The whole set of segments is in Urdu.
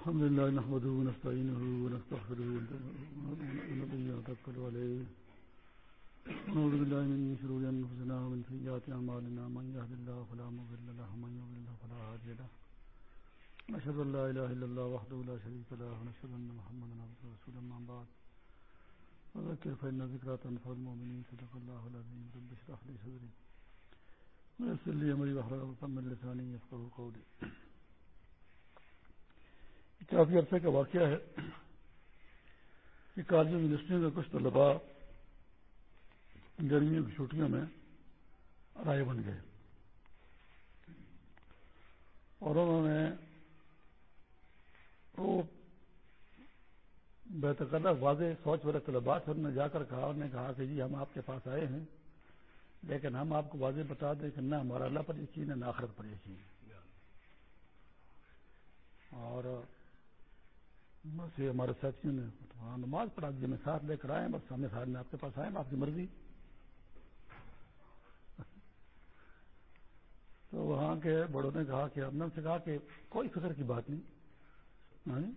الحمد لله نحمده ونستعينه ونستغفره ونتوكل عليه ونعوذ بالله من شرور انفسنا ومن سيئات اعمالنا من يهد الله فلا مضل له، ومن يضلل فلا هادي له. نشهد ان لا اله الا الله وحده لا شريك له، ونشهد ان محمدا عبده ورسوله. اما بعد وذكر فان ذكرى تنفع المؤمنين؟ صدق الله العظيم. رب اشرح لي صدري ويسر لي امري واحلل عقدة من لساني يفقهوا قولي. کافی عرصے کا واقعہ ہے کہ کالج یونیورسٹیوں میں کچھ طلباء گرمیوں کی چھٹیوں میں رائے بن گئے اور انہوں نے وہ بہتر واضح سوچ والے طلباء سے انہوں نے جا کر کہا، انہوں نے کہا کہ جی ہم آپ کے پاس آئے ہیں، لیکن ہم آپ کو واضح بتا دیں کہ نہ ہمارا اللہ پر یقین ہے، نہ آخرت پر یقین ہے۔ اور بس یہ ہمارے ساتھیوں نے وہاں نماز پڑھا دی میں ساتھ لے کر آئے بس سامنے ساتھ میں آپ کے پاس آئے آپ کی مرضی۔ تو وہاں کے بڑوں نے کہا کہ ہم نے سے کہا کہ کوئی فکر کی بات نہیں۔ ہاں جی؟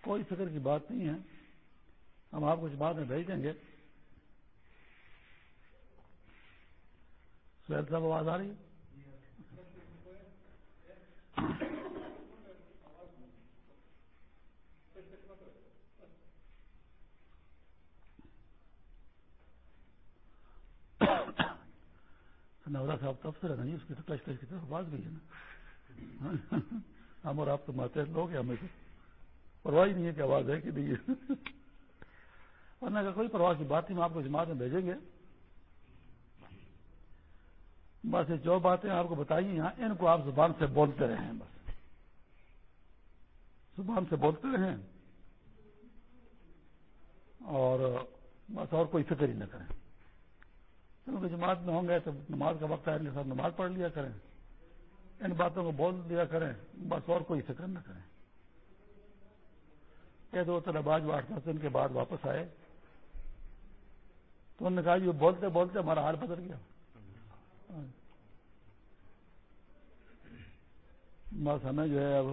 کوئی فکر کی بات نہیں ہے۔ ہم آپ کو اس بات میں بھیج دیں گے۔ سہیل صاحب، آواز آ رہی ہے؟ نورا صاحب تفصیل ہے نا اس کی تو کش کش کی طرف آواز گئی ہے نا۔ ہم اور آپ تو ماتے لوگ ہیں، ہمیں پرواہ نہیں ہے کہ آواز ہے کہ نہیں ہے۔ ورنہ کا کوئی پرواہ کی بات نہیں، ہم آپ کو جماعت میں بھیجیں گے۔ بس یہ جو باتیں آپ کو بتائیے یہاں، ان کو آپ زبان سے بولتے رہیں بس۔ زبان سے بولتے رہیں۔ اور بس اور کوئی فکر ہی نہ کریں۔ کیونکہ جماعت میں ہوں گے تو نماز کا وقت آئے ساتھ نماز پڑھ لیا کریں۔ ان باتوں کو بول دیا کریں، بس اور کوئی فکر نہ کریں۔ یہ دو طلب آج آٹھ دس دن کے بعد واپس آئے۔ تو انہوں نے کہا، یہ بولتے بولتے ہمارا حال بدل گیا۔ بس ہمیں جو ہے اب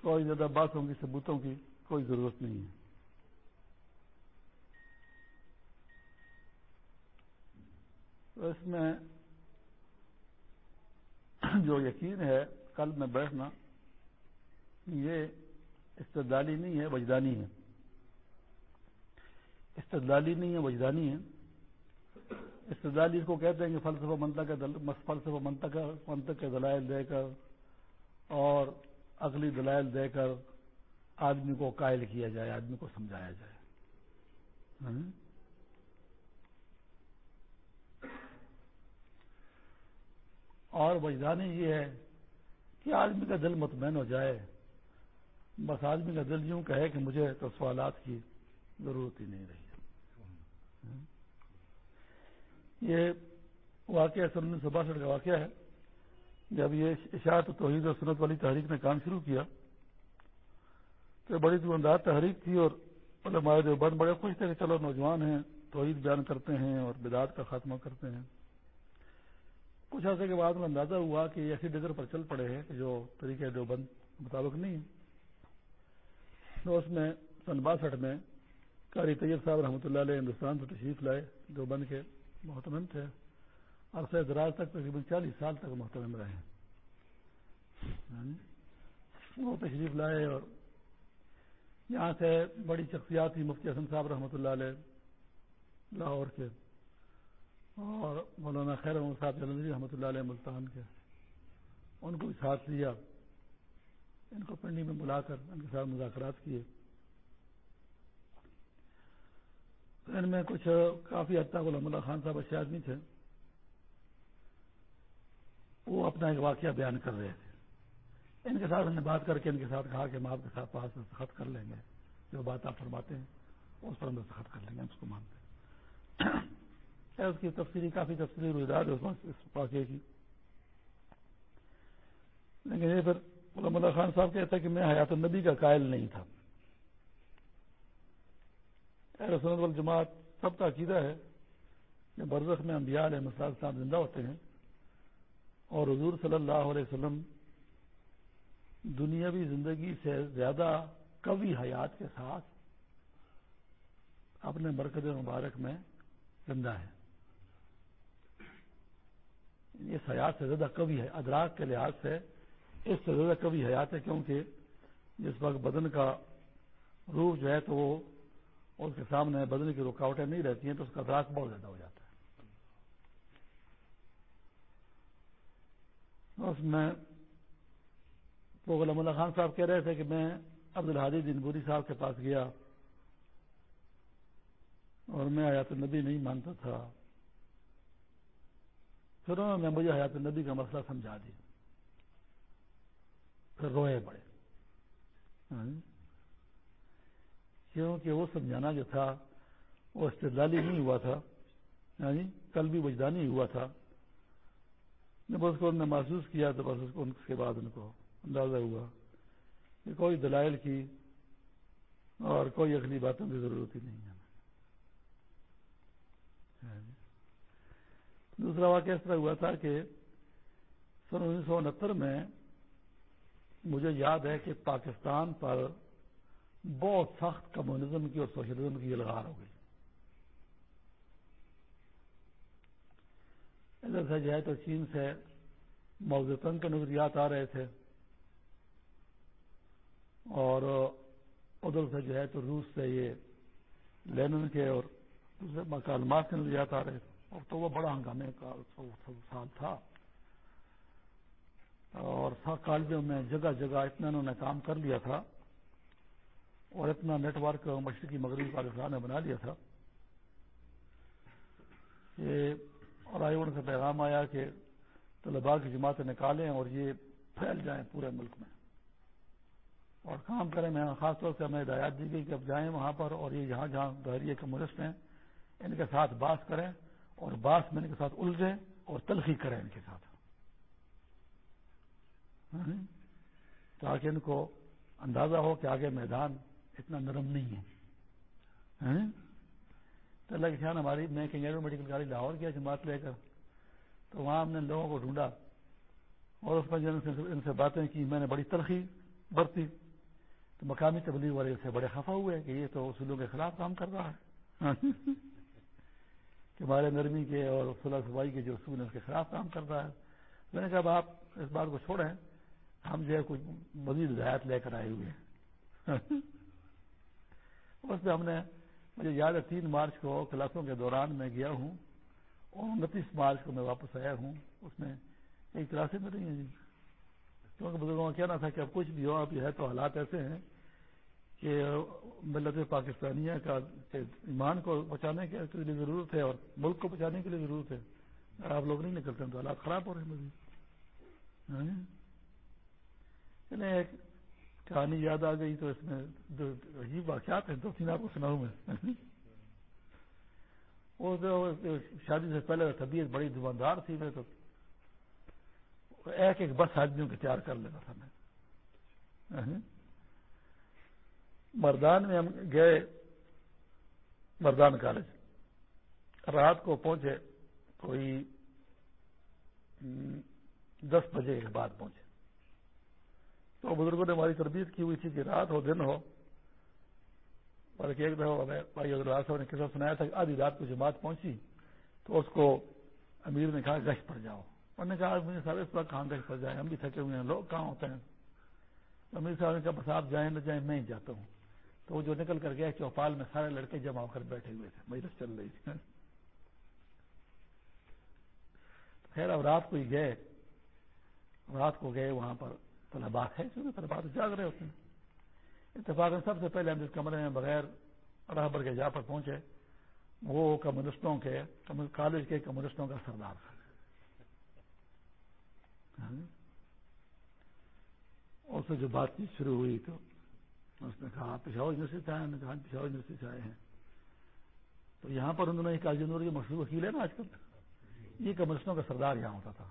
کوئی زیادہ باتوں کی، ثبوتوں کی کوئی ضرورت نہیں ہے۔ تو اس میں جو یقین ہے قلب میں بیٹھنا، یہ استدلالی نہیں ہے، وجدانی ہے۔ استدلالی نہیں ہے، وجدانی ہے۔ استدلالی اس کو کہتے ہیں کہ فلسفہ منطق فلسفہ منطق منطق کے دلائل دے کر اور اگلی دلائل دے کر آدمی کو قائل کیا جائے، آدمی کو سمجھایا جائے ہاں؟ اور وجدانی یہ ہے کہ آدمی کا دل مطمئن ہو جائے۔ بس آدمی کا دل یوں کہے کہ مجھے تو سوالات کی ضرورت ہی نہیں رہی۔ یہ واقعہ سن انیس سو باسٹھ کا واقعہ ہے۔ جب یہ اشاعت توحید اور سنت والی تحریک نے کام شروع کیا تو بڑی دکاندار تحریک تھی اور ہمارے جو بند بڑے خوش تھے کہ چلو نوجوان ہیں، توحید بیان کرتے ہیں اور بدعت کا خاتمہ کرتے ہیں۔ کچھ عرصے کے بعد میں اندازہ ہوا کہ ایسی ڈگر پر چل پڑے ہیں کہ جو طریقے جو بند مطابق نہیں تو اس میں سن باسٹھ میں قاری طیب صاحب رحمۃ اللہ علیہ ہندوستان سے تشریف لائے۔ جو بند کے محتمم تھے۔ عرصہ دراز تک تقریباً چالیس سال تک محتمم رہے یعنی وہ تشریف لائے اور یہاں سے بڑی شخصیات تھی مفتی حسن صاحب رحمۃ اللہ علیہ لاہور کے اور مولانا خیر محمد صاحب جلندی رحمۃ اللہ علیہ ملتان کے ان کو بھی ساتھ لیا، ان کو پنڈی میں بلا کر ان کے ساتھ مذاکرات کیے۔ ان میں کچھ کافی حد تک علم اللہ خان صاحب اچھے آدمی تھے۔ وہ اپنا ایک واقعہ بیان کر رہے تھے۔ ان کے ساتھ ہم نے بات کر کے ان کے ساتھ کہا کہ ہم آپ کے ساتھ پاس دستخط کر لیں گے۔ جو بات آپ فرماتے ہیں، اس پر ہم دستخط کر لیں گے، ہم اس کو مانتے ہیں۔ اس کی تفصیلی کافی تفصیلی روزگار ہے اس واقعے کی۔ لیکن یہ پھر علم اللہ خان صاحب کہتے ہیں کہ میں حیات النبی کا قائل نہیں تھا۔ سنت والجماعت سب کا عقیدہ ہے کہ برزخ میں انبیاء علیہ مساج صاحب زندہ ہوتے ہیں اور حضور صلی اللہ علیہ وسلم دنیاوی زندگی سے زیادہ کبھی حیات کے ساتھ اپنے مرکز مبارک میں زندہ ہے اس حیات سے زیادہ کبھی ہے ادراک کے لحاظ سے اس سے زیادہ کبھی حیات ہے کیونکہ جس وقت بدن کا روح جو ہے تو وہ اس کے سامنے بدن کی رکاوٹیں نہیں رہتی ہیں تو اس کا ادراک بہت زیادہ ہو جاتا ہے۔ اس میں تو غلام اللہ خان صاحب کہہ رہے تھے کہ میں عبد الحادی دنبوری صاحب کے پاس گیا اور میں حیات النبی نہیں مانتا تھا۔ پھر انہوں نے مجھے حیات النبی کا مسئلہ سمجھا دیا۔ پھر روئے پڑے۔ ہاں۔ کیونکہ وہ سمجھانا جو تھا، وہ استدلالی نہیں ہوا تھا۔ ہاں جی، یعنی کل بھی وجدانی ہوا تھا۔ جب اس کو انہوں نے محسوس کیا تو بس اس کو اس کے بعد ان کو اندازہ ہوا کہ کوئی دلائل کی اور کوئی اگلی باتوں کی ضرورت ہی نہیں ہے۔ ہاں جی۔ دوسرا واقعہ اس طرح ہوا تھا کہ سن انیس سو انہتر میں مجھے یاد ہے کہ پاکستان پر بہت سخت کمیونزم کی اور سوشلزم کی الغار ہو گئی۔ ادھر سے جو ہے تو چین سے موزن کے نظریات آ رہے تھے اور ادھر سے جو ہے تو روس سے یہ لینن کے اور دوسرے مکالمات کے نظریات آ رہے تھے۔ تو وہ بڑا ہنگامے کا سال تھا۔ اور کالجوں میں جگہ جگہ اتنا انہوں نے کام کر لیا تھا اور اتنا نیٹ ورک مشرقی مغربی پاکستان نے بنا لیا تھا کہ اور آئی سے پیغام آیا کہ طلباء کی جماعتیں نکالیں اور یہ پھیل جائیں پورے ملک میں۔ اور کام کریں میں خاص طور سے ہمیں ہدایات دی گئی کہ اب جائیں وہاں پر اور یہ جہاں جہاں دہریے کمیونسٹ ہیں ان کے ساتھ بات کریں۔ اور بات میں ان کے ساتھ الجھیں اور تلخی کریں ان کے ساتھ۔ ہاں؟ تاکہ ان کو اندازہ ہو کہ آگے میدان اتنا نرم نہیں ہے۔ ہاں؟ تو اللہ کے خیال ہماری میں کنگیرو میڈیکل گاڑی لاہور کیا جماعت لے کر۔ تو وہاں ہم نے لوگوں کو ڈھونڈا اور اس میں ان سے باتیں کی۔ میں نے بڑی ترقی برتی۔ تو مقامی تبلیغ والے سے بڑے خفا ہوئے کہ یہ تو اصولوں کے خلاف کام کر رہا ہے۔ ہاں؟ کہ ہمارے نرمی کے اور صلاح صفائی کے جو اصول ہیں اس کے خلاف کام کر رہا ہے۔ میں نے کہا اب آپ اس بات کو چھوڑیں۔ ہم جو ہے کچھ مزید ہدایت لے کر آئے ہوئے ہیں۔ اس میں ہم نے، مجھے یاد ہے، تین مارچ کو کلاسوں کے دوران میں گیا ہوں اور انتیس مارچ کو میں واپس آیا ہوں۔ اس میں ایک کلاسیں میں رہی ہیں جی۔ کیونکہ بزرگوں کا کہنا تھا کہ اب کچھ بھی ہو، اب یہ ہے تو حالات ایسے ہیں۔ کہ ملت پاکستانیہ کا ایمان کو بچانے کے لیے ضرورت ہے اور ملک کو بچانے کے لیے ضرورت ہے۔ آپ لوگ نہیں نکلتے تو حالات خراب ہو رہے ہیں مزید۔ ہاں؟ یعنی ایک کہانی یاد آ گئی تو اس میں جو عجیب واقعات ہیں، دو تین آپ کو سناؤں میں۔ وہ شادی سے پہلے طبیعت بڑی دکاندار تھی، میں تو ایک ایک بس آدمیوں کے تیار کر لیتا تھا میں۔ ہاں؟ مردان میں ہم گئے مردان کالج۔ رات کو پہنچے، کوئی دس بجے کے بعد پہنچے۔ تو بزرگوں نے ہماری تربیت کی ہوئی تھی کہ رات ہو، دن ہو۔ اور ایک دفعہ بھائی صاحب نے کسا سنایا تھا کہ آدھی رات کو جماعت پہنچی تو اس کو امیر نے کہا گشت پر جاؤ۔ انہوں نے کہا مجھے سارے اس وقت کہاں گشت پر جائیں؟ ہم بھی تھکے ہوئے ہیں، لوگ کہاں ہوتے ہیں؟ امیر صاحب نے کہا، بس آپ جائیں نہ جائیں، میں ہی جاتا ہوں۔ تو وہ جو نکل کر گیا چوپال میں سارے لڑکے جمع ہو کر بیٹھے ہوئے تھے، مجلس چل رہی تھی۔ خیر، اب رات کو ہی گئے۔ رات کو گئے، وہاں پر طلبا ہے طلبا تو جاگ رہے ہوتے ہیں۔ اتفاق سب سے پہلے ہم جس کمرے میں بغیر رہبر کے جا پر پہنچے، وہ کمیونسٹوں کے کالج کے کمیونسٹوں کا سردار تھا۔ ہاں۔ اس سے جو بات چیت شروع ہوئی تو اس نے کہا پشاور یونیورسٹی سے آئے کہا پشاور یونیورسٹی سے آئے ہیں۔ تو یہاں پر انہوں نے کاجنور کے مشہور وکیل ہے نا آج کل؟ یہ کمیونسٹوں کا سردار یہاں ہوتا تھا۔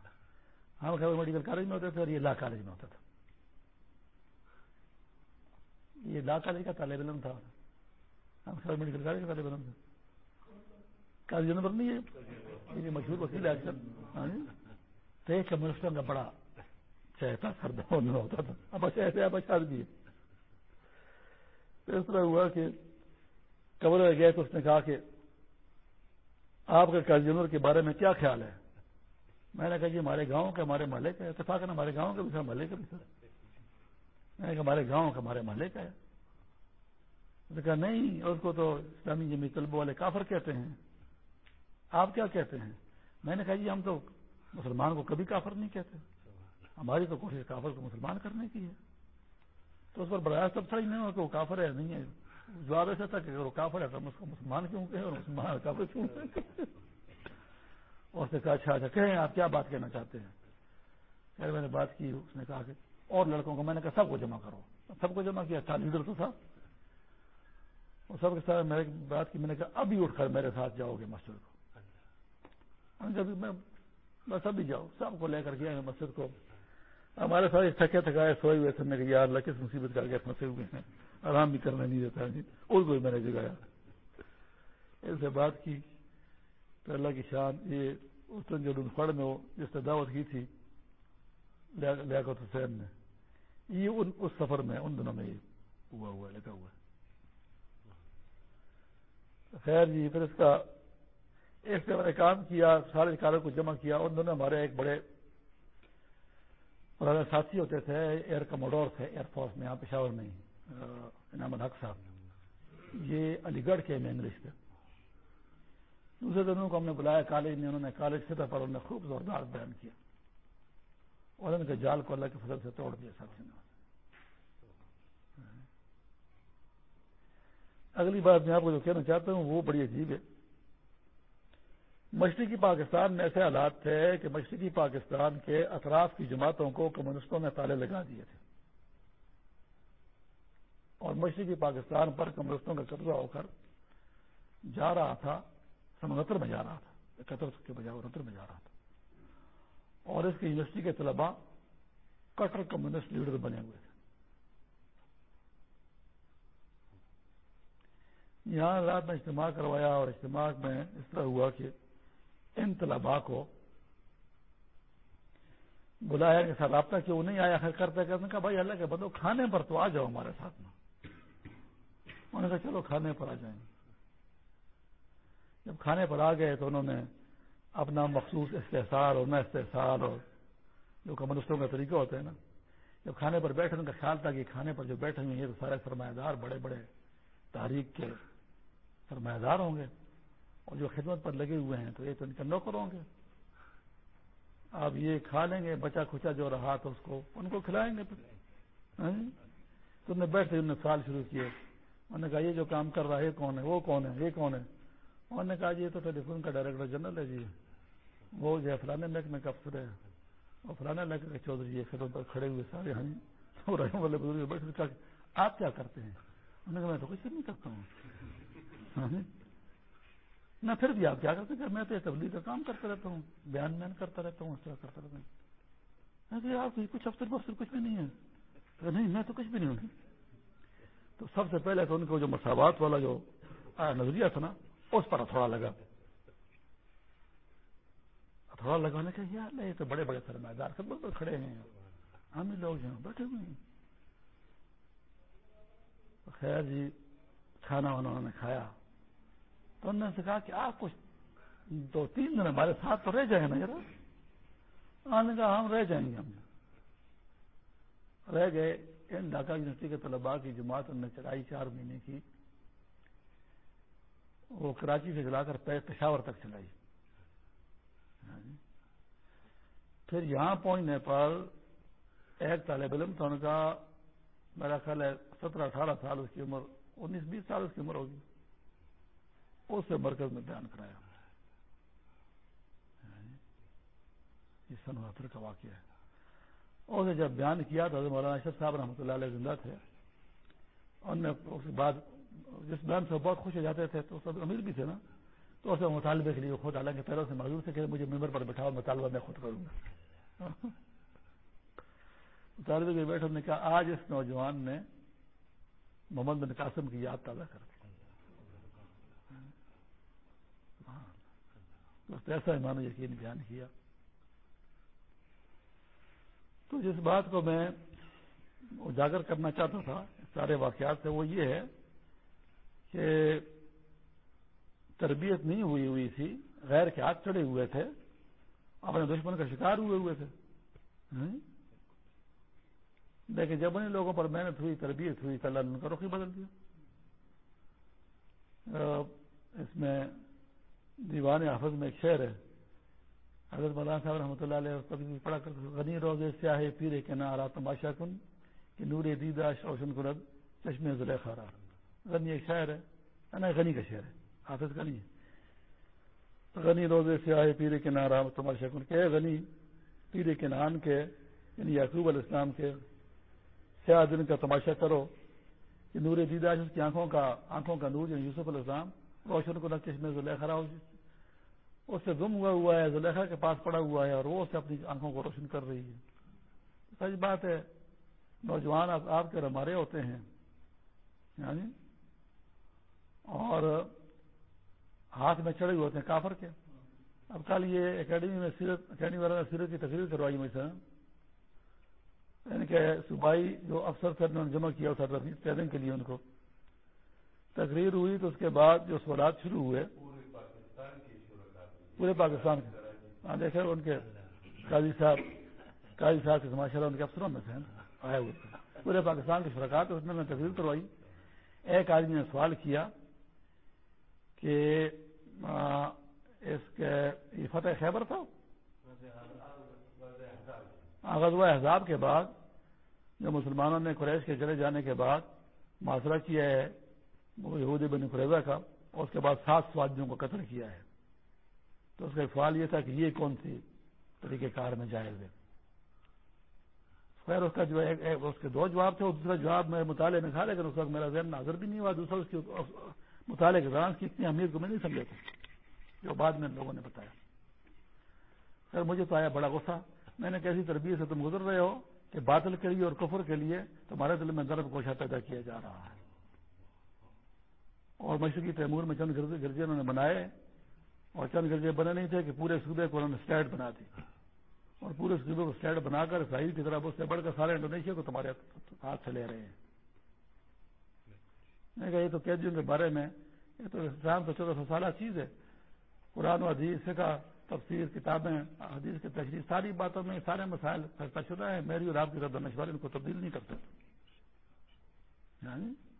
ہم خیر میڈیکل کالج میں ہوتے تھے اور یہ لا کالج میں ہوتا تھا۔ یہ لا کالج کا طالب علم تھا۔ ہم خیر میڈیکل کالج کا طالب علم تھا۔ کالج نمبر نہیں ہے؟ یہ مشہور وکیل ہے آج کل۔ ہاں جی۔ تو ایک کمیونسٹوں کا بڑا چہتا سردار ہوتا تھا۔ اب اچھا ایسے اب اچھا بھی ہے۔ تو اس طرح ہوا کہ قبر میں گئے تو اس نے کہا کہ آپ کے کنزیومر کے بارے میں کیا خیال ہے؟ میں نے کہا جی ہمارے گاؤں کے ہمارے محلے کا اتفاق ہے ہمارے گاؤں کے بھی محلے کا بھی سر۔ میں نے کہا ہمارے گاؤں کا، ہمارے محلے کا ہے۔ نے کہا نہیں اس کو تو اسلامی جمی طلبوں والے کافر کہتے ہیں۔ آپ کیا کہتے ہیں؟ میں نے کہا جی ہم تو مسلمان کو کبھی کافر نہیں کہتے۔ ہماری تو کوشش کافر کو مسلمان کرنے کی ہے۔ تو اس پر براہ سب صحیح نہیں ہو کہ وہ کافر ہے، نہیں ہے۔ جواب ایسا تھا کہ اگر وہ کافر ہے تو ہم اس کو مسلمان کیوں کہ اور مسلمان کافر کیوں اور اس نے کہا اچھا اچھا کہیں، آپ کیا بات کہنا چاہتے ہیں؟ خیر، میں نے بات کی، اس نے کہا کہ اور لڑکوں کو، میں نے کہا، سب کو جمع کرو۔ سب کو جمع کیا اچھا لیڈر تو تھا۔ اور سب کے ساتھ میں بات کی، میں نے کہا، ابھی اٹھ کر میرے ساتھ جاؤ گے مسجد کو۔ میں بس ابھی جاؤ، سب کو لے کر گیا مسجد کو۔ ہمارے ساتھ تھکے تھکائے سوئے ہوئے تھے کہ یار کس مصیبت کر کے پھنسے ہوئے ہیں۔ آرام بھی کرنا نہیں دیتا جی۔ اور کوئی میں نے جگایا۔ ایسے بات کی تو اللہ کی شان، یہ اس دن جو فڑ میں جس نے دعوت کی تھی لیاقت حسین نے۔ یہ ان، اس سفر میں، ان دنوں میں یہ ہوا ہوا لکھا ہوا۔ خیر جی پھر اس کا ایک سے میں نے کام کیا، سارے کاروں کو جمع کیا۔ ان دنوں ہمارے ایک بڑے اور ساتھی ہوتے تھے ایئر کموڈور تھے ایئر فورس میں، یہاں پشاور میں انعام الحق صاحب۔ یہ علی گڑھ کے میں انگلش تھے۔ دوسرے دنوں کو ہم نے بلایا کالج میں، انہوں نے کالج سطح پر انہوں نے خوب زوردار بیان کیا۔ اور ان کے جال کو اللہ کے فضل سے توڑ دیا ساتھی نے اگلی بات میں آپ کو جو کہنا چاہتا ہوں، وہ بڑی عجیب ہے۔ مشرقی پاکستان میں ایسے حالات تھے کہ مشرقی پاکستان کے اطراف کی جماعتوں کو کمیونسٹوں نے تالے لگا دیے تھے۔ اور مشرقی پاکستان پر کمیونسٹوں کا قبضہ ہو کر جا رہا تھا سن انہتر میں جا رہا تھا اکہتر کے بجائے انہتر میں جا رہا تھا۔ اور اس کی یونیورسٹی کے طلبا کٹر کمیونسٹ لیڈر بنے ہوئے تھے۔ یہاں رات میں اجتماع کروایا اور اجتماع میں اس طرح ہوا کہ ان طلبا کو بلایا کہ سر رابطہ کیوں نہیں آیا؟ خیر کرتے کرنے کا بھائی اللہ کے بندو، کھانے پر تو آ جاؤ ہمارے ساتھ میں انہوں نے کہا، چلو کھانے پر آ جائیں۔ جب کھانے پر آ گئے تو انہوں نے اپنا مخصوص استحصال اور نہ استحصال اور جو کمیونسٹوں کا طریقہ ہوتا ہے نا، جب کھانے پر بیٹھنے کا خیال تھا کہ کھانے پر جو بیٹھے ہوئے ہیں تو سارے سرمایہ دار، بڑے بڑے تاریخ کے سرمایہ دار ہوں گے۔ اور جو خدمت پر لگے ہوئے ہیں، تو یہ تو ان کا نوکر ہوں گے۔ آپ یہ کھا لیں گے بچا کھچا جو رہا تو اس کو، ان کو کھلائیں گے۔ ہاں؟ تو نے بیٹھتے انہوں نے سوال شروع کیے۔ انہوں نے کہا، یہ جو کام کر رہا ہے کون ہے؟ وہ کون ہے؟ یہ کون ہے؟ انہوں نے کہا جی یہ تو ٹیلی فون کا ڈائریکٹر جنرل ہے جی۔ وہ جو ہے فلانے محکمے کا افسر ہے۔ اور فلانا لگ کے چودھری یہ پھر کھڑے ہوئے سارے ہاں جی۔ ہم والے بزرگ بیٹھ آپ کیا کرتے ہیں؟ انہوں نے کہا، میں تو کچھ نہیں کرتا ہوں۔ ہاں جی۔ نہ پھر بھی آپ کیا کرتے ہیں میں تو تبلیغ کا کام کرتا رہتا ہوں، بیان بیان کرتا رہتا ہوں، اس کرتا رہتا ہوں۔ آپ کچھ افسر بفسر کچھ بھی نہیں ہے۔ نہیں، میں تو کچھ بھی نہیں ہوں تو سب سے پہلے تو ان کو جو مساوات والا جو نظریہ تھا نا، اس پر تھوڑا لگا۔ تھوڑا لگانے کا یار، نہیں تو بڑے بڑے سرمایہ دار سب لوگ کھڑے ہیں۔ ہم ہی لوگ جو بیٹھے ہوئے ہیں۔ خیر جی کھانا وانا انہوں نے کھایا۔ تو انہوں نے کہا کہ آپ کچھ دو تین دن ہمارے ساتھ تو رہ جائیں نا یار انہوں نے کہا ہم رہ جائیں گے ہم۔ رہ گئے، ان ڈھاکہ یونیورسٹی کے طلباء کی جماعت انہوں نے چلائی چار مہینے کی۔ وہ کراچی سے چلا کر پشاور تک چلائی۔ ہاں جی۔ پھر یہاں پہنچنے پر ایک طالب علم تھا ان کا میرا خیال ہے سترہ اٹھارہ سال اس کی عمر، انیس بیس سال اس کی عمر ہوگی۔ اس سے مرکز میں بیان کرایا۔ یعنی یہ سن بہتر کا واقعہ ہے۔ اور اسے جب بیان کیا تو مولانا اشرف صاحب رحمۃ اللہ علیہ زندہ تھے۔ اور نے اس کے بعد جس بیان سے بہت خوش ہو جاتے تھے تو سب امیر بھی تھے نا۔ تو اسے مطالبے کے لیے خود حالانکہ پیروں سے معذور سے کہ مجھے ممبر پر بٹھاؤ، مطالبہ میں خود کروں گا۔ مطالبے کے بیٹھے نے کہا، آج اس نوجوان نے محمد بن قاسم کی یاد تازہ کر دی ایسا ایمان یقین بیان کیا۔ تو جس بات کو میں اجاگر کرنا چاہتا تھا، سارے واقعات سے، وہ یہ ہے کہ تربیت نہیں ہوئی ہوئی تھی، غیر کے ہاتھ چڑھے ہوئے تھے، اپنے دشمن کا شکار ہوئے ہوئے تھے۔ لیکن جب ان لوگوں پر محنت ہوئی، تربیت ہوئی، تو اللہ نے ان کا رخ ہی بدل دیا۔ اس میں دیوان حافظ میں ایک شعر ہے۔ حضرت مولانا صاحب رحمۃ اللہ علیہ پڑھا کر غنی روزے سیاہ پیرے کے نارا تماشا کن، کہ نور دیدا شوشن کرد چشمے زلیخا غنی ایک شاعر ہے نا غنی کا شعر ہے، حافظ کا نہیں ہے۔ غنی روزے سیاہ پیرے کے نارا تماشا کن، کہ غنی، پیرے کے نان کے یعنی یعقوب علیہ السلام کے، سیاہ دن کا تماشا کرو، کہ نور دیدا اس کی آنکھوں کا آنکھوں کا نور یعنی یوسف علیہ السلام روشن کو نہ چشمے زلیخا جی۔ اس سے گم ہوا ہوا ہے، زلیخا کے پاس پڑا ہوا ہے اور وہ اسے اپنی آنکھوں کو روشن کر رہی ہے۔ سچ بات ہے، نوجوان آپ کے ہمارے ہوتے ہیں یعنی۔ اور ہاتھ میں چڑھے ہوئے ہوتے ہیں، کافر کے۔ اب کل یہ اکیڈمی میں سیرت، اکیڈمی والوں نے سیرت کی تقریر کروائی میں سے۔ یعنی کہ صوبائی جو افسر تھے، انہوں نے جمع کیا تھا ٹریننگ کے لیے ان کو۔ تقریر ہوئی تو اس کے بعد جو سوالات شروع ہوئے، پورے پاکستان کے۔ ہاں دیکھے ان کے قاضی صاحب قاضی صاحب کے ماشاء اللہ ان کے افسروں میں سے آئے ہوئے۔ پورے پاکستان کے شرکات اس نے تقریر کروائی۔ ایک آدمی نے سوال کیا کہ اس کے یہ فتح خیبر تھا؟ ہاں، غزوہ احزاب کے بعد جو مسلمانوں نے قریش کے چلے جانے کے بعد معاشرہ کیا ہے وہ یہودی بن قریضہ کا اور اس کے بعد سات سوادیوں کو قتل کیا ہے۔ تو اس کا سوال یہ تھا کہ یہ کون سی طریقہ کار میں جائز ہے۔ خیر، اس کا جو ہے اس کے دو جواب تھے اور دوسرا جواب میں مطالعے میں تھا، لیکن اس وقت میرا ذہن ناظر بھی نہیں ہوا۔ دوسرا، اس کی مطالعے کے دوران کی اتنی اہمیت کو میں نہیں سمجھا تھا، جو بعد میں لوگوں نے بتایا۔ سر مجھے تو آیا بڑا غصہ۔ میں نے کیسی تربیت سے تم گزر رہے ہو کہ باطل کے لیے اور کفر کے لیے تمہارے دل میں درد کوشا پیدا کیا جا رہا ہے۔ اور مشرقی تیمور میں چند گرجے انہوں نے بنائے اور چند گرجے بنے نہیں تھے کہ پورے صوبے کو انہوں نے اسٹیٹ بنا دی۔ اور پورے صوبے کو اسٹیٹ بنا کر اسرائیل کی طرف اس سے بڑھ کر سارے انڈونیشیا کو تمہارے ہاتھ سے لے رہے ہیں۔ میں کہا، یہ تو قیدیوں کے بارے میں، یہ تو اسلام تو چودہ سو سالہ چیز ہے۔ قرآن و حدیث کا تفسیر، کتابیں، حدیث کی تشریح، ساری باتوں میں سارے مسائل فیصلہ شدہ ہے میری اور آپ کی رد مشورہ ان کو تبدیل نہیں کرتے یعنی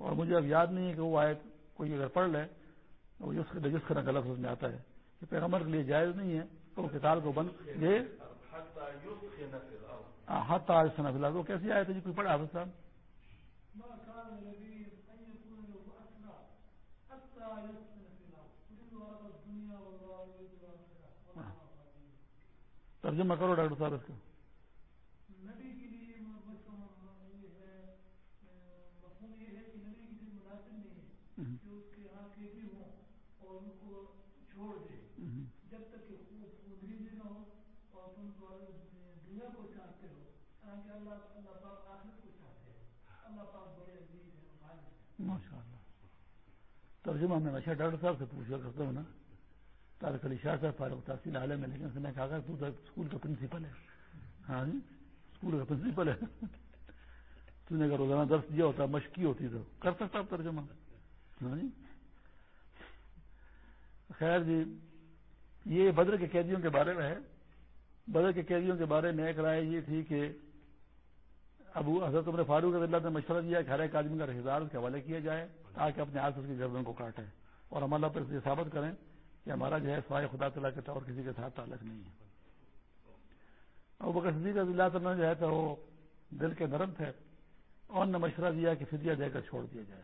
اور مجھے اب یاد نہیں ہے کہ وہ آئے کوئی اگر پڑھ لے وہ جس جس کا غلط اس میں آتا ہے کہ پیغمبر کے لیے جائز نہیں ہے تو وہ کتاب کو بند یہ ہاتھ وہ کیسی آئے تھے جی کوئی پڑھا حافظ صاحب؟ ترجمہ کرو ڈاکٹر صاحب اس کا۔ ماشاء اللہ۔ ترجمہ میں اچھا ڈاکٹر صاحب سے پوچھا کرتا ہوں نا۔ تارک علی شاہ صاحب فاروق تحصیل عالم ہے لیکن نے کہا تو اسکول کا پرنسپل ہے۔ ہاں جی اسکول کا پرنسپل ہے۔ تو نے اگر روزانہ درس دیا ہوتا مشقی ہوتی تو۔ کر سکتا ترجمہ؟ ہاں جی۔ خیر جی یہ بدر کے قیدیوں کے بارے میں ہے۔ بدر کے قیدیوں کے بارے میں ایک رائے یہ تھی کہ ابو حضرت عمر فاروق اللہ نے مشورہ دیا کہ ہر ایک آدمی کا رشتے اس کے حوالے کیا جائے تاکہ اپنے ہاتھ اس کی گردن کو کاٹے اور ہم اللہ پر یہ ثابت کریں کہ ہمارا جو ہے سوائے خدا تعالیٰ کے طور کسی کے ساتھ تعلق نہیں ہے۔ اور بکر صدیق رضی اللہ تعالیٰ جو ہے تو وہ دل کے نرم تھے۔ اور نے مشورہ دیا کہ فدیہ دے کر چھوڑ دیا جائے۔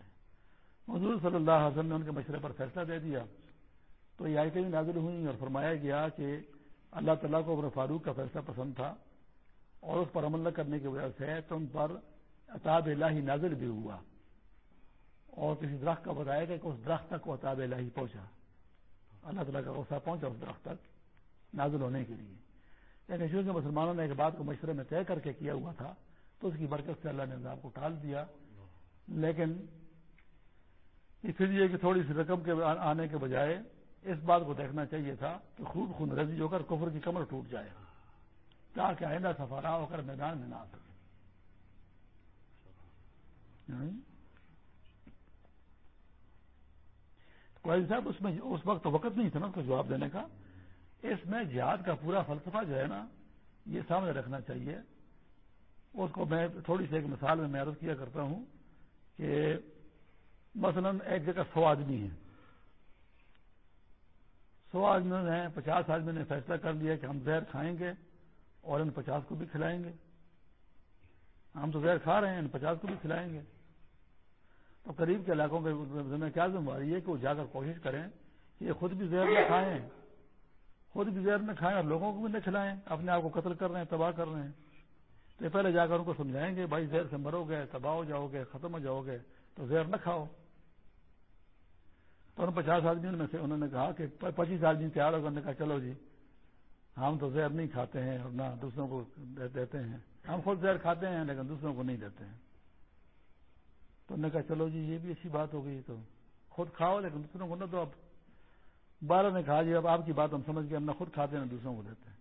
حضور صلی اللہ علیہ وسلم نے ان کے مشورے پر فیصلہ دے دیا۔ تو یہ آئٹیں بھی نازل ہوئی اور فرمایا گیا کہ اللہ تعالیٰ کو عمر فاروق کا فیصلہ پسند تھا اور اس پر عمل نہ کرنے کی وجہ سے تم پر اطاب الہی نازل بھی ہوا اور کسی درخت کا بتایا گیا کہ اس درخت تک وہ اطاب الہی پہنچا۔ اللہ تعالیٰ کا غصہ پہنچا اس درخت تک نازل ہونے کے لیے۔ لیکن شروع کے مسلمانوں نے ایک بات کو مشورے میں طے کر کے کیا ہوا تھا تو اس کی برکت سے اللہ نے نظام کو ٹال دیا۔ لیکن پھر یہ کہ تھوڑی سی رقم کے آنے کے بجائے اس بات کو دیکھنا چاہیے تھا کہ خوب خون رضی ہو کر کفر کی کمر ٹوٹ جائے تاکہ آئندہ سفارا ہو کر میدان میں نہ آ سکے۔ یعنی کوئی صاحب، اس میں اس وقت وقت نہیں تھا نا اس کو جواب دینے کا۔ اس میں جہاد کا پورا فلسفہ جو ہے نا، یہ سامنے رکھنا چاہیے۔ اس کو میں تھوڑی سی ایک مثال میں میں کیا کرتا ہوں کہ مثلا ایک جگہ سو آدمی ہیں۔ سو آدمیوں نے پچاس آدمی نے فیصلہ کر لیا کہ ہم زہر کھائیں گے اور ان پچاس کو بھی کھلائیں گے۔ ہم تو زہر کھا رہے ہیں، ان پچاس کو بھی کھلائیں گے۔ تو قریب کے علاقوں کے میں کیا ذمہ داری ہے کہ وہ جا کر کوشش کریں کہ یہ خود بھی زہر نہ کھائیں۔ خود بھی زہر نہ کھائیں اور لوگوں کو بھی نہ کھلائیں۔ اپنے آپ کو قتل کر رہے ہیں، تباہ کر رہے ہیں۔ تو پہلے جا کر ان کو سمجھائیں گے، بھائی زہر سے مرو گے، تباہ ہو جاؤ گے، ختم ہو جاؤ گے، تو زہر نہ کھاؤ۔ تو ان پچاس آدمیوں میں سے انہوں نے کہا کہ پچیس آدمی تیار ہو کر نے کہا چلو جی ہم تو زہر نہیں کھاتے ہیں اور نہ دوسروں کو دیتے ہیں۔ ہم خود زہر کھاتے ہیں لیکن دوسروں کو نہیں دیتے ہیں۔ تو انہوں نے کہا چلو جی یہ بھی اچھی بات ہو گئی تو۔ خود کھاؤ لیکن دوسروں کو نہ دو۔ اب بارہ نے کہا جی اب آپ کی بات ہم سمجھ گئے، ہم نہ خود کھاتے ہیں، نہ دوسروں کو دیتے ہیں۔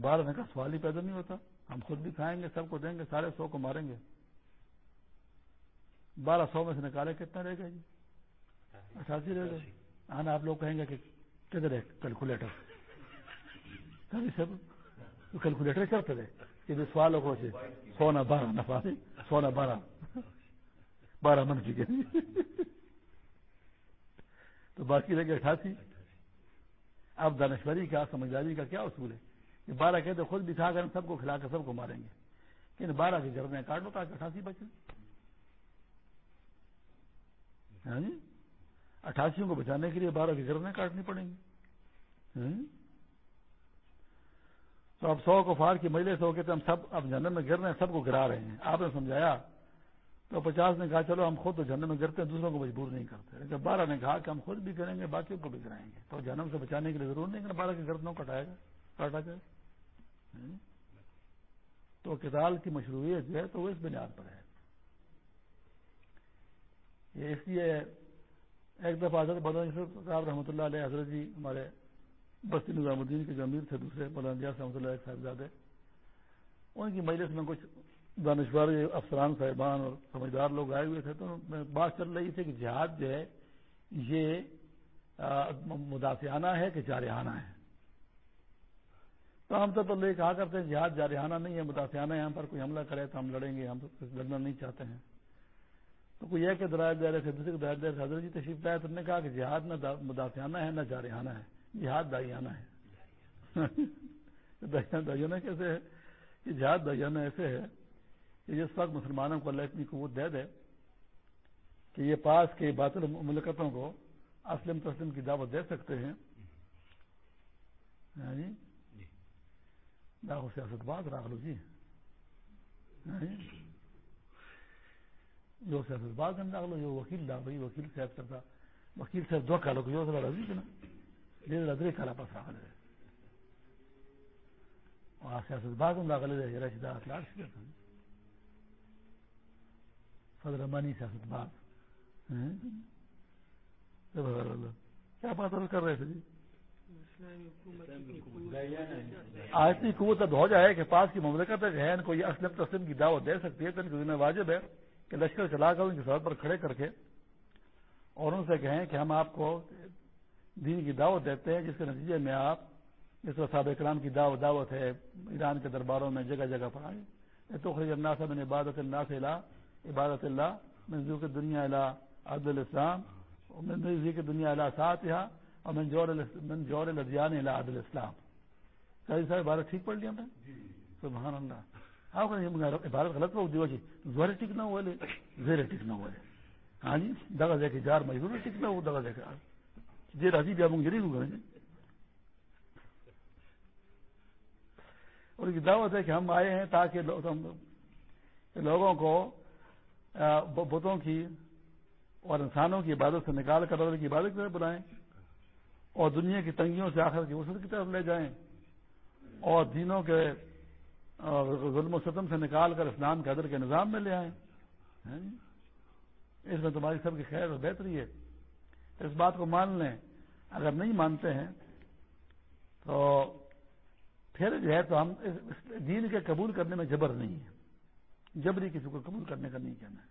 بارہ نے کہا سوال ہی پیدا نہیں ہوتا۔ ہم خود بھی کھائیں گے، سب کو دیں گے سارے سو کو ماریں گے۔ بارہ سو میں سے نکالے کتنا رہے گا جی؟ اٹھاسی گا ہاں آپ لوگ کہیں گے کہ کدھر ہے کیلکولیٹر؟ سب کیلکولیٹر کرتے رہے کہ سوال کو سونا بارہ نفا سونا بارہ۔ بارہ من کی تو باقی رہ گئے اٹھاسی۔ اب دانشوری کا سمجھداری کا کیا اصول ہے؟ کہ بارہ کہتے خود بٹھا کر سب کو کھلا کر سب کو ماریں گے۔ کہ بارہ کے گھر میں کاٹ لو تاکہ اٹھاسی بچے۔ ہاں جی؟ اٹھاسیوں کو بچانے کے لیے بارہ کی گردیں کاٹنی پڑیں گی۔ تو اب سو کو فار کی مجلے سے ہو کے تو ہم سب اب جنم میں گر رہے ہیں، سب کو گرا رہے ہیں۔ آپ نے سمجھایا؟ تو پچاس نے کہا، چلو ہم خود تو جنم میں گرتے ہیں، دوسروں کو مجبور نہیں کرتے۔ لیکن بارہ نے کہا کہ ہم خود بھی کریں گے، باقیوں کو بھی کرائیں گے۔ تو جنم سے بچانے کے لیے ضرور نہیں کہ بارہ کی گردنوں کٹائے گا، کاٹا جائے تو کتال کی مشروعیت جو ہے تو وہ اس بنیاد پر ہے۔ یہ اس لیے ایک دفعہ حضرت بدن صاحب رحمۃ اللہ علیہ، حضرت جی ہمارے بستی نظام الدین کے جو امیر تھے، دوسرے مولانا جی رحمۃ اللہ علیہ صاحبزادے۔ ان کی مجلس میں کچھ دانشور افسران صاحبان اور سمجھدار لوگ آئے ہوئے تھے، تو بات چل رہی تھی کہ جہاد جو ہے، یہ مدافعانہ ہے کہ جارحانہ ہے؟ تو ہم تو لے کہا کرتے ہیں جہاد جارحانہ نہیں ہے، مدافعانہ یہاں پر کوئی حملہ کرے تو ہم لڑیں گے، ہم تو لڑنا نہیں چاہتے ہیں۔ تو کوئی ایک درائے دے رہے تھے دوسرے درائے رہے حضرت جی تشریف لائے تو نے کہا کہ جہاد نہ مدافعانہ ہے نہ جارحانہ ہے جہاد دائیانہ ہے۔ دائیانہ کیسے ہے؟ کہ جہاد دائیانہ ایسے ہے کہ جس وقت مسلمانوں کو اللہ اتنی قوت دے دے کہ یہ پاس کے باطل ملکتوں کو اسلم تسلم کی دعوت دے سکتے ہیں۔ ہاں جی؟ داغو سیاست بات راگ لو جی؟ جو سیاست بات میں ڈاک جو وکیل ڈاک لو وکیل صاحب کرتا وکیل صاحب دو کالو جو سر رضی نا دیر ادرے کالا پاس راگ لے اور سیاست بات میں ڈاک لے جرا سیدھا اخلاق سے کرتا فضل رمانی سیاست بات کیا بات کر رہے تھے جی؟ آج قوت اب ہو جائے کہ پاس کی مملکت ہے ان کو یہ اسلم تسلم کی دعوت دے سکتی ہے تو ان کو واجب ہے۔ کہ لشکر چلا کر ان کی سڑک پر کھڑے کر کے اور ان سے کہیں کہ ہم آپ کو دین کی دعوت دیتے ہیں جس کے نتیجے میں آپ جس طرح صاحب کلام کی دعوت دعوت ہے ایران کے درباروں میں جگہ جگہ پر آئے۔ تو خرید اللہ صاحب نے عبادت اللہ سے عبادت اللہ منظور کے دنیا اللہ عبد الاسلام منظور کے دنیا اللہ سات یہاں اور من جور من جور الدیان عبد الاسلام۔ کئی سارے عبارت ٹھیک پڑھ لیا ہم نے؟ سبحان اللہ۔ ہاں، عبارت غلط ہو جی زور ٹھیک نہ ہوا زیر ٹھیک نہ ہوا ہاں جی دگا دے کے جار مجبور ٹھیک نہ ہو دگا دے کے جی راجی بیا منگ جری ہوں جی؟ اور کی دعوت ہے کہ ہم آئے ہیں تاکہ لوگوں کو بتوں کی اور انسانوں کی عبادت سے نکال کر اللہ کی عبادت کی بلائیں۔ اور دنیا کی تنگیوں سے آخر کی وسط کی طرف لے جائیں۔ اور دینوں کے اور ظلم و ستم سے نکال کر اسلام کے ادر کے نظام میں لے آئیں جی؟ اس میں تمہاری سب کی خیر اور بہتری ہے۔ اس بات کو مان لیں۔ اگر نہیں مانتے ہیں، تو پھر جو ہے تو ہم اس دین کے قبول کرنے میں جبر نہیں ہے جبری کسی کو قبول کرنے کا نہیں کہنا ہے۔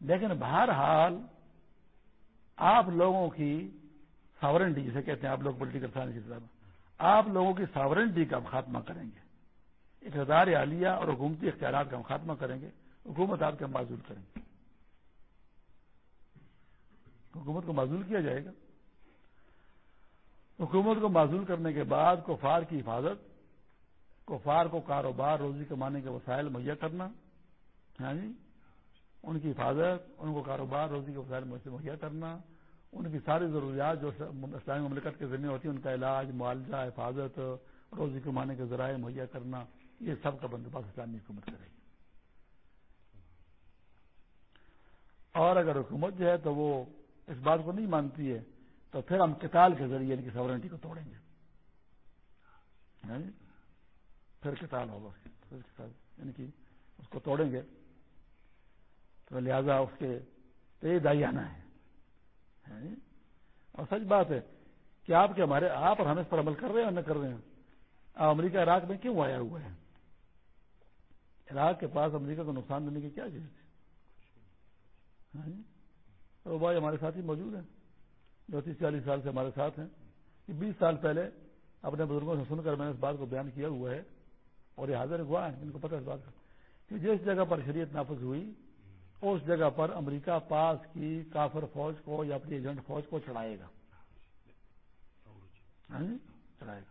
لیکن بہرحال آپ لوگوں کی ساورنٹی جسے کہتے ہیں آپ لوگ پولیٹیکل سائنس کی طرف آپ لوگوں کی ساورنٹی کا خاتمہ کریں گے۔ اقتدار عالیہ اور حکومتی اختیارات کا ہم خاتمہ کریں گے، حکومت آپ کے معذول کریں گے۔ حکومت کو معذول کیا جائے گا؟ حکومت کو معذول کرنے کے بعد کفار کی حفاظت، کفار کو کاروبار، روزی کمانے کے وسائل مہیا کرنا ہاں جی؟ ان کی حفاظت، ان کو کاروبار، روزی کے وسائل مہیا کرنا، ان کی ساری ضروریات جو اسلامی مملکت کے ذمہ ہوتی ہیں، ان کا علاج، معالجہ، حفاظت، روزی کمانے کے ذرائع مہیا کرنا یہ سب کا بندوبست اسلامی حکومت کرے گی۔ اور اگر حکومت جو ہے تو وہ اس بات کو نہیں مانتی ہے، تو پھر ہم کتال کے ذریعے ان کی سورنٹی کو توڑیں گے۔ یعنی پھر کتال ہوگا۔ ان یعنی کی اس کو توڑیں گے۔ تو لہذا اس کے تو دائی آنا ہے۔ یعنی اور سچ بات ہے کہ آپ کے ہمارے، آپ اور ہم اس پر عمل کر رہے ہیں اور نہ کر رہے ہیں۔ آپ امریکہ عراق میں کیوں آیا ہوا ہے؟ عراق کے پاس امریکہ کو نقصان دینے کی کیا چیز تھی ہاں جی۔ وہ بھائی ہمارے ساتھ ہی موجود ہیں۔ جو تیس چالیس سال سے ہمارے ساتھ ہیں۔ کہ بیس سال پہلے اپنے بزرگوں سے سن کر میں نے اس بات کو بیان کیا ہوا ہے اور یہ حاضر ہوا ہے، ان کو پتہ اس بات کا۔ کہ جس جگہ پر شریعت نافذ ہوئی، اس جگہ پر امریکہ پاس کی کافر فوج کو یا اپنی ایجنٹ فوج کو چڑھائے گا۔ ہاں جی، چڑھائے گا۔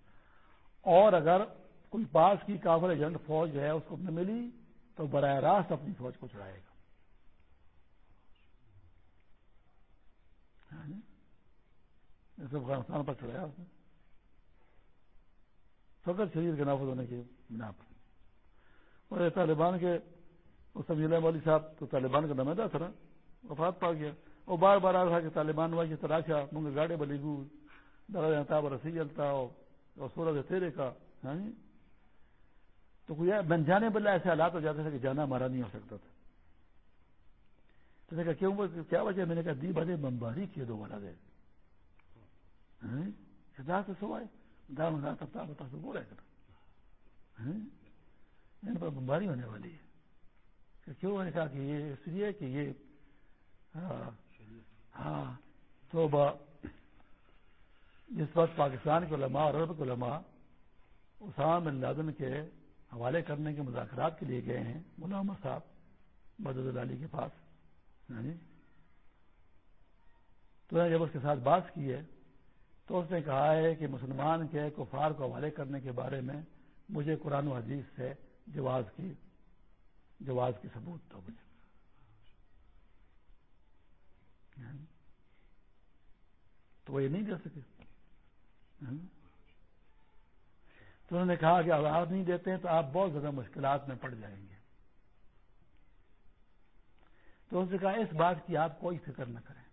اور اگر کوئی پاس کی کافر ایجنٹ فوج ہے اس کو نہ ملی تو براہ راست اپنی فوج کو چڑھائے گا۔ ہاں جی۔ افغانستان پر چڑھایا اس نے۔ فقط شریر کے نافذ ہونے کی بنا پر۔ اور طالبان کے، اس سمجھ والی صاحب، تو طالبان کا نمائندہ تھا نا، وفات پا گیا۔ وہ بار بار آ رہا کہ طالبان والی تلاشا منگا گاڑی بلی گو درا رسی جلتا ہو اور سورج تیرے کا ہاں جی؟ تو کوئی بن جانے بلے ایسے حالات ہو جاتے تھے کہ جانا ہمارا نہیں ہو سکتا تھا۔ تو نے کہا، کیوں؟ کیا وجہ میں نے کہا دی بھلے بمباری کیے دو والا دے۔ ہاں؟ خدا سے سوائے دام بتا بتا سے بول کرا ان پر بمباری ہونے والی ہے۔ کیوں؟ نے کہا کہ یہ اس لیے کہ یہ ہاں, ہاں، تو جس وقت پاکستان کے علماء اور عرب کے علماء اسام بن لادن کے حوالے کرنے کے مذاکرات کے لیے گئے ہیں محمد صاحب مدد علی کے پاس ہاں جی؟ تو نے جب اس کے ساتھ بات کی ہے، تو اس نے کہا ہے کہ مسلمان کے کفار کو حوالے کرنے کے بارے میں مجھے قرآن و حدیث سے جواز کی جواز کی ثبوت تو مجھے۔ ہاں جی؟ تو وہ یہ نہیں دے سکے۔ ہاں جی؟ تو انہوں نے کہا کہ اگر آپ نہیں دیتے ہیں تو آپ بہت زیادہ مشکلات میں پڑ جائیں گے۔ تو اس نے کہا اس بات کی آپ کوئی فکر نہ کریں۔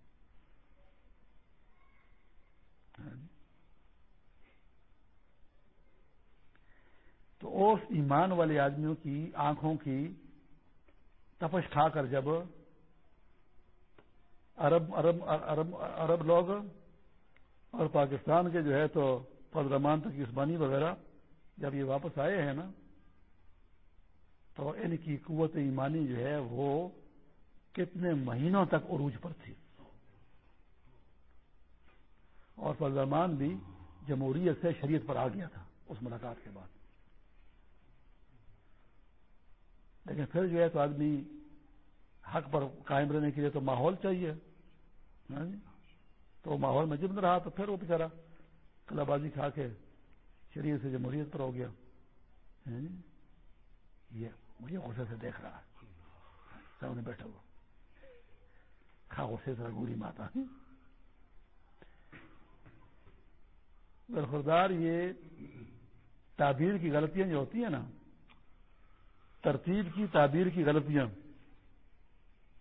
تو اس ایمان والے آدمیوں کی آنکھوں کی تپش کھا کر جب عرب عرب عرب عرب لوگ اور پاکستان کے جو ہے تو پدرمان تک عثمانی وغیرہ جب یہ واپس آئے ہیں نا، تو ان کی قوت ایمانی جو ہے وہ کتنے مہینوں تک عروج پر تھی۔ اور پرزمان بھی جمہوریت سے شریعت پر آ گیا تھا اس ملاقات کے بعد۔ لیکن پھر جو ہے تو آدمی حق پر قائم رہنے کے لیے تو ماحول چاہیے۔ ہاں جی؟ تو ماحول میں جب رہا تو پھر وہ بےچارا کلا بازی کھا کے شریعت سے جمہوریت پر ہو گیا۔ یہ مجھے غصے سے دیکھ رہا ہے۔ سامنے بیٹھا ہوا۔ کھا غصے سے گوری ماتا۔ برخوردار یہ تعبیر کی غلطیاں جو ہوتی ہیں نا، ترتیب کی تعبیر کی غلطیاں،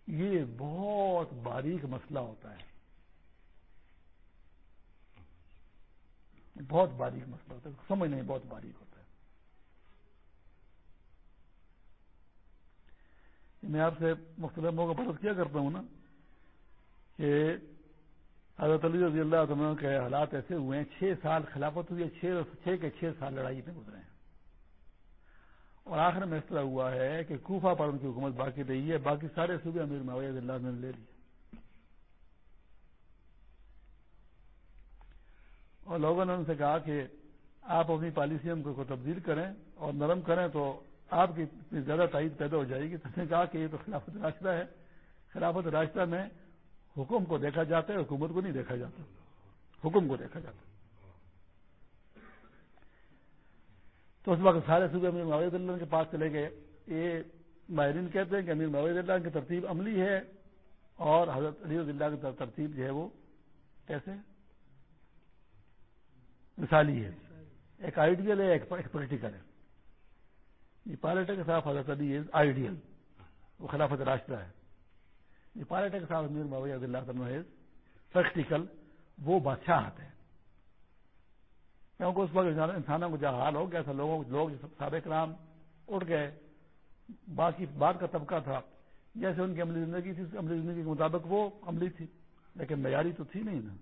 یہ بہت باریک مسئلہ ہوتا ہے۔ بہت باریک مسئلہ ہوتا ہے، سمجھ نہیں، بہت باریک ہوتا ہے۔ میں آپ سے مختلف موقع پر کیا کرتا ہوں نا کہ حضرت علی رضی اللہ عنہ کے حالات ایسے ہوئے ہیں، چھ سال خلافت ہوئی ہے، چھ کے چھ سال لڑائی میں گزرے ہیں۔ اور آخر میں اس طرح ہوا ہے کہ کوفہ پر ان کی حکومت باقی رہی ہے، باقی سارے صوبے امیر معاویہ اللہ نے لے لیے۔ اور لوگوں نے ان سے کہا کہ آپ اپنی پالیسی کو تبدیل کریں اور نرم کریں تو آپ کی اتنی زیادہ تائید پیدا ہو جائے گی۔ تو نے کہا کہ یہ تو خلافت راستہ ہے۔ خلافت راستہ میں حکم کو دیکھا جاتا ہے، حکومت کو نہیں دیکھا جاتا۔ حکم کو دیکھا جاتا۔ تو اس وقت سارے صوبے امیر معاوید اللہ کے پاس چلے گئے۔ یہ ماہرین کہتے ہیں کہ امیر معاوید اللہ کی ترتیب عملی ہے اور حضرت علی اللہ کی ترتیب جو ہے وہ کیسے مثالی ہے۔ ایک آئیڈیل ہے، ایک پولیٹیکل ہے۔ یہ پائلٹ کے ساتھ حضرت علی آئیڈیل وہ خلافت راشٹر ہے۔ یہ پائلٹ کے ساتھ امیر معاویہ اللہ تعالیٰ پریکٹیکل وہ بادشاہ ہے۔ کیونکہ اس وقت انسانوں کو جہاں حال ہو گیا تھا، لوگوں لوگ سابق رام اٹھ گئے۔ باقی بعد کا طبقہ تھا۔ جیسے ان کی عملی زندگی تھی عملی زندگی کے مطابق وہ عملی تھی۔ لیکن معیاری تو تھی نہیں نا۔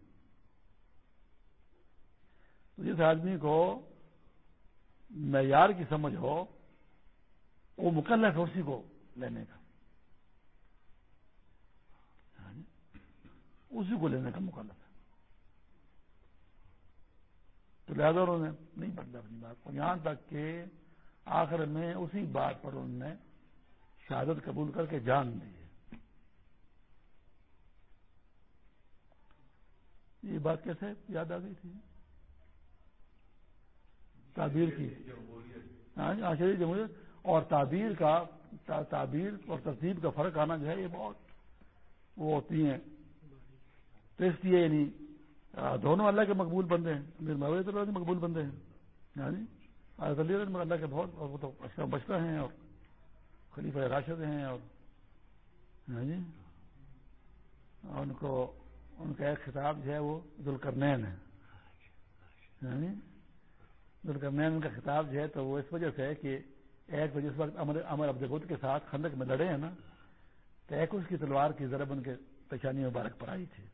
جس آدمی کو معیار کی سمجھ ہو، وہ مکلف ہے اسی کو لینے کا۔ یعنی اسی کو لینے کا مکلف ہے۔ تو لہٰذا انہوں نے نہیں بدلا اپنی بات کو۔ یہاں تک کہ آخر میں اسی بات پر انہوں نے شہادت قبول کر کے جان دی ہے۔ یہ بات کیسے یاد آ گئی تھی؟ تعبیر کی۔ ہاں، آشری جمہوریت اور تعبیر کا تعبیر اور ترتیب کا فرق آنا جو ہے، یہ بہت وہ ہوتی ہیں۔ تو اس لیے یعنی دونوں اللہ کے مقبول بندے ہیں۔ امیر محبوب اللہ کے مقبول بندے ہیں۔ ہاں جی؟ اللہ کے بہت اور وہ تو اچھا بچتا ہیں اور خلیفہ راشد ہیں اور ہاں جی؟ ان کو ان کا ایک خطاب جو ہے وہ ذوالکرنین ہے۔ ہاں جی؟ ہاں کا خطاب جو ہے تو وہ اس وجہ سے ہے کہ ایک وجہ اس وقت امر امر ابد کے ساتھ خندق میں لڑے ہیں نا، تو ایک اس کی تلوار کی ضرب ان کے پیشانی مبارک پر آئی تھی۔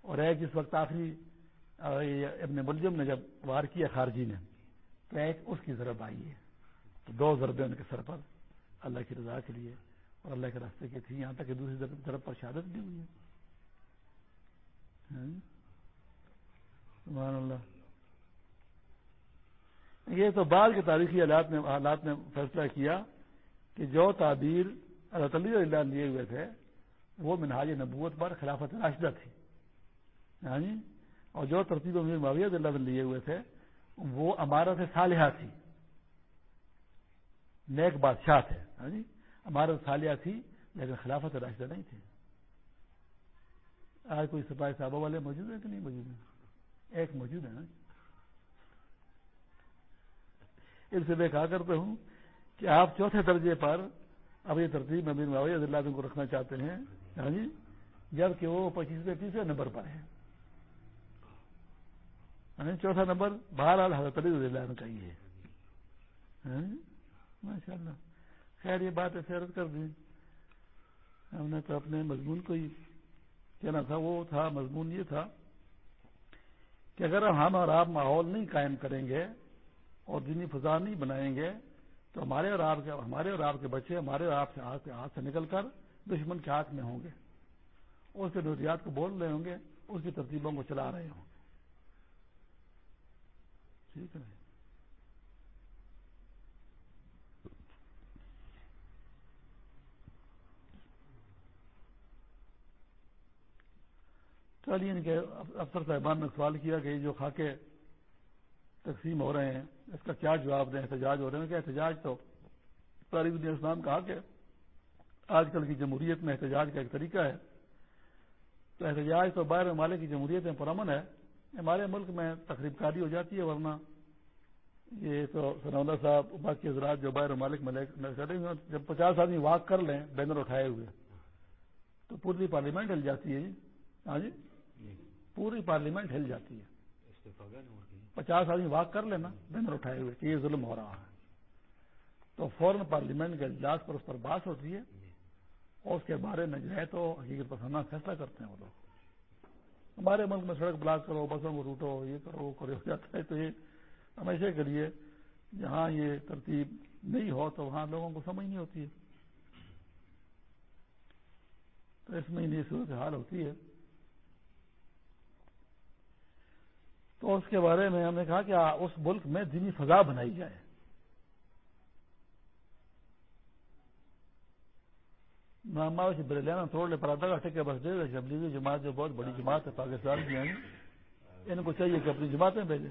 اور ایک جس وقت آخری ابن ملزم نے جب وار کیا خارجی نے، تو ایک اس کی ضرب آئی ہے۔ تو دو ضربیں ان کے سر پر، اللہ کی رضا کے لیے اور اللہ کے راستے کی تھی۔ یہاں تک کہ دوسری ضرب پر شہادت بھی ہوئی ہے۔ ہاں؟ سبحان اللہ۔ یہ تو بعد کے تاریخی حالات نے حالات نے فیصلہ کیا کہ جو تعبیر اللہ لیے ہوئے تھے، وہ منہاج نبوت پر خلافت راشدہ تھی۔ جی اور جو ترتیب امیر معاویت اللہ نے لیے ہوئے تھے، وہ عمارت صالحہ تھی۔ نیک بادشاہ تھے یعنی جی عمارت صالحہ تھی، لیکن خلافت راشدہ نہیں تھی۔ آج کوئی سپاہی صاحبہ والے موجود ہیں کہ نہیں موجود ہیں؟ ایک موجود ہے نا اس سے میں کہا کرتا ہوں کہ آپ چوتھے درجے پر اب یہ ترتیب امیر معاویہ اللہ کو رکھنا چاہتے ہیں۔ ہاں جی؟ جبکہ وہ پچیسویں تیسرے نمبر پر ہے ہاں جی؟ چوتھا نمبر بہرحال حضرت علی رضی اللہ چاہیے ہاں جی؟ ماشاء اللہ خیر، یہ بات ایسے عرض کر دی ہم نے تو اپنے مضمون کو ہی کہنا تھا، وہ تھا مضمون یہ تھا کہ اگر ہم اور آپ ماحول نہیں قائم کریں گے اور دینی فضا نہیں بنائیں گے تو ہمارے اور آپ کے ہمارے اور آپ کے بچے، ہمارے اور آپ سے ہاتھ سے ہاتھ سے نکل کر دشمن کے ہاتھ میں ہوں گے۔ اس کے نوریات کو بول رہے ہوں گے، اس کی ترتیبوں کو چلا رہے ہوں۔ گے ٹھیک ہے۔ چلیے، ان کے افسر صاحبان نے سوال کیا کہ جو خاکے تقسیم ہو رہے ہیں اس کا کیا جواب دیں؟ احتجاج ہو رہے ہیں؟ کہ احتجاج تو تاریخ دن اسلام کہا کہ آج کل کی جمہوریت میں احتجاج کا ایک طریقہ ہے۔ تو احتجاج تو باہر ممالک کی جمہوریت میں پرامن ہے ہمارے ملک میں تقریب کاری ہو جاتی ہے ورنہ یہ تو سنولا صاحب باقی حضرات جو باہر ممالک میں جب پچاس آدمی واک کر لیں بینر اٹھائے ہوئے تو پوری پارلیمنٹ ہل جاتی ہے جی؟ ہاں جی؟ پوری پارلیمنٹ ہل جاتی ہے۔ پچاس آدمی واک کر لینا بینر اٹھائے ہوئے کہ یہ ظلم ہو رہا ہے۔ تو فوراً پارلیمنٹ کے اجلاس پر اس پر بات ہوتی ہے۔ اور اس کے بارے میں جو ہے تو حقیقت پسندہ فیصلہ کرتے ہیں وہ لوگ۔ ہمارے ملک میں سڑک بلاک کرو، بسوں کو روٹو، یہ کرو، وہ کرو جاتا ہے۔ تو یہ ہمیشہ کے لیے جہاں یہ ترتیب نہیں ہو تو وہاں لوگوں کو سمجھ نہیں ہوتی ہے۔ تو اس میں یہ صورت حال ہوتی ہے۔ تو اس کے بارے میں ہم نے کہا کہ اس ملک میں دینی فضا بنائی جائے۔ سے بریلیانا توڑ لے پر آدھا گھنٹے بس دے شبلی جماعت جو بہت بڑی جماعت ہے، پاکستان کی یعنی۔ ان کو چاہیے کہ اپنی جماعتیں بھیجیں۔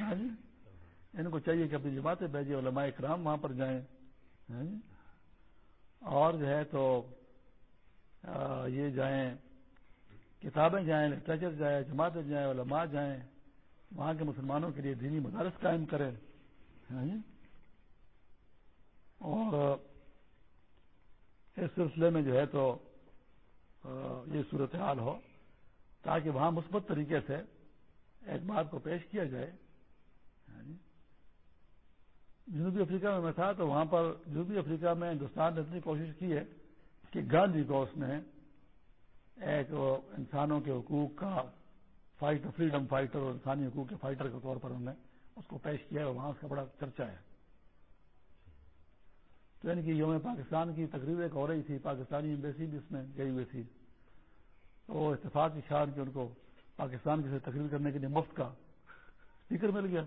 ہاں جی؟ ان کو چاہیے کہ اپنی جماعتیں بھیجیں، علماء اکرام وہاں پر جائیں۔ ہاں جی؟ اور جو ہے تو یہ جائیں، کتابیں جائیں، لٹریچر جائیں، جماعتیں جائیں، علماء جائیں۔ وہاں کے مسلمانوں کے لیے دینی مدارس قائم کریں ہاں جی اور اس سلسلے میں جو ہے تو یہ صورتحال ہو، تاکہ وہاں مثبت طریقے سے ایک بات کو پیش کیا جائے جنوبی افریقہ میں میں تھا تو وہاں پر جنوبی افریقہ میں ہندوستان نے اتنی کوشش کی ہے کہ گاندھی کو اس نے ایک انسانوں کے حقوق کا فائٹر فریڈم فائٹر اور انسانی حقوق کے فائٹر کے طور پر انہوں نے اس کو پیش کیا ہے وہاں اس کا بڑا چرچا ہے۔ تو یعنی کہ یوم پاکستان کی تقریب ایک ہو رہی تھی، پاکستانی ایمبیسی بھی اس میں گئی ہوئی تھی۔ تو اتفاق کی شان کے ان کو پاکستان کی تقریر کرنے کے لیے مفت کا اسپیکر مل گیا۔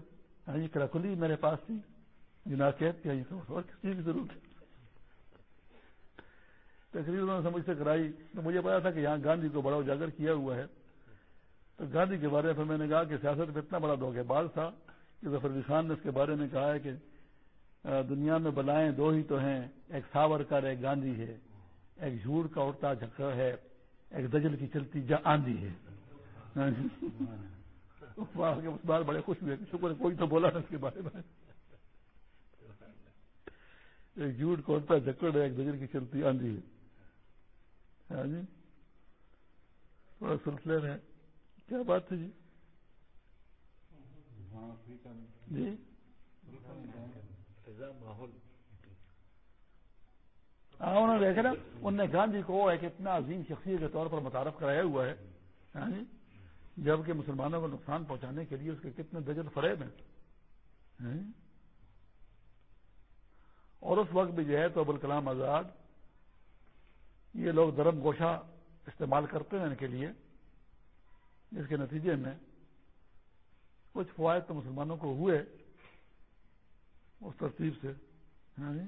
ہاں جی کراکلی میرے پاس تھی۔ جناب کہتے کیا اور کس چیز کی ضرورت ہے؟ تقریر انہوں نے سمجھ سے کرائی۔ تو مجھے پتا تھا کہ یہاں گاندھی کو بڑا اجاگر کیا ہوا ہے۔ تو گاندھی کے بارے میں میں نے کہا کہ سیاست میں اتنا بڑا دھوکے باز تھا کہ ظفر علی خان نے اس کے بارے میں کہا ہے کہ دنیا میں بلائیں دو ہی تو ہیں، ایک ساورکر ایک گاندھی ہے۔ ایک جھوٹ کا اڑتا جھکڑ ہے، ایک دجل کی چلتی جا آندھی ہے۔ اس بار بڑے خوش ہوئے شکر کوئی تو بولا اس کے بارے میں۔ ایک جھوٹ کا اڑتا جھکڑ ہے، ایک دجل کی چلتی آندھی ہے۔ ہاں جی؟ تھوڑا سلسلے میں کیا بات ہے جی؟ جی؟ ہاں انہوں نے دیکھا نا، انہوں نے گاندھی کو ایک اتنا عظیم شخصیت کے طور پر متعارف کرایا ہوا ہے ہاں جی؟ جبکہ مسلمانوں کو نقصان پہنچانے کے لیے اس کے کتنے دجل فریب ہیں ہاں جی؟ اور اس وقت بھی جو ہے تو ابوالکلام آزاد، یہ لوگ درم گوشہ استعمال کرتے ہیں ان کے لیے جس کے نتیجے میں کچھ فوائد تو مسلمانوں کو ہوئے اس ترتیب سے ہاں جی؟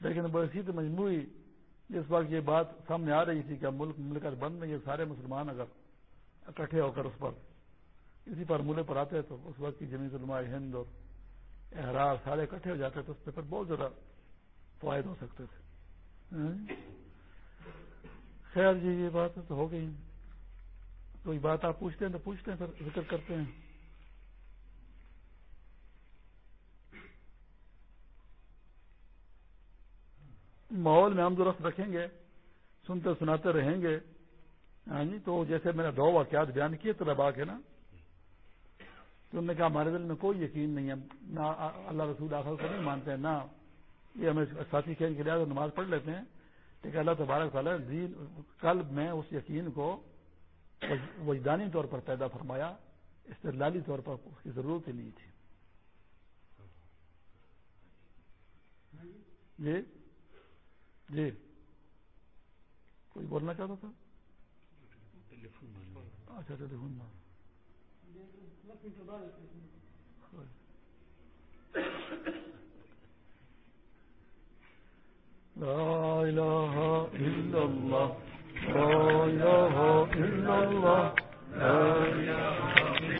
لیکن بسی تو مجموعی جس وقت یہ بات سامنے آ رہی تھی کہ ملک ملک بند میں یہ سارے مسلمان اگر اکٹھے ہو کر اس پر، اسی فارمولے پر آتے تو اس وقت کی جمیت علماء ہند اور احرار سارے اکٹھے ہو جاتے تو اس پہ بہت زیادہ فوائد ہو سکتے تھے ہاں جی؟ خیر جی یہ بات تو ہو گئی۔ کوئی بات آپ پوچھتے ہیں تو پوچھتے ہیں، پھر ذکر کرتے ہیں۔ ماحول میں ہم درست رکھیں گے، سنتے سناتے رہیں گے ہاں جی تو جیسے میں نے دو واقعات بیان کیے طلبا کے نا، تو انہوں نے کہا ہمارے دل میں کوئی یقین نہیں ہے، نہ اللہ رسول آخر کو نہیں مانتے ہیں نہ یہ ہمیں ساتھی کھیل کے لحاظ نماز پڑھ لیتے ہیں، لیکن اللہ تبارک تعالیٰ کل میں اس یقین کو وجدانی طور پر پیدا فرمایا، استدلالی طور پر اس کی ضرورت ہی نہیں تھی۔ جی؟ جی۔ کوئی بولنا چاہتا تھا؟ اچھا ٹیلیفون لا إله إلا الله لا إله إلا الله لا إله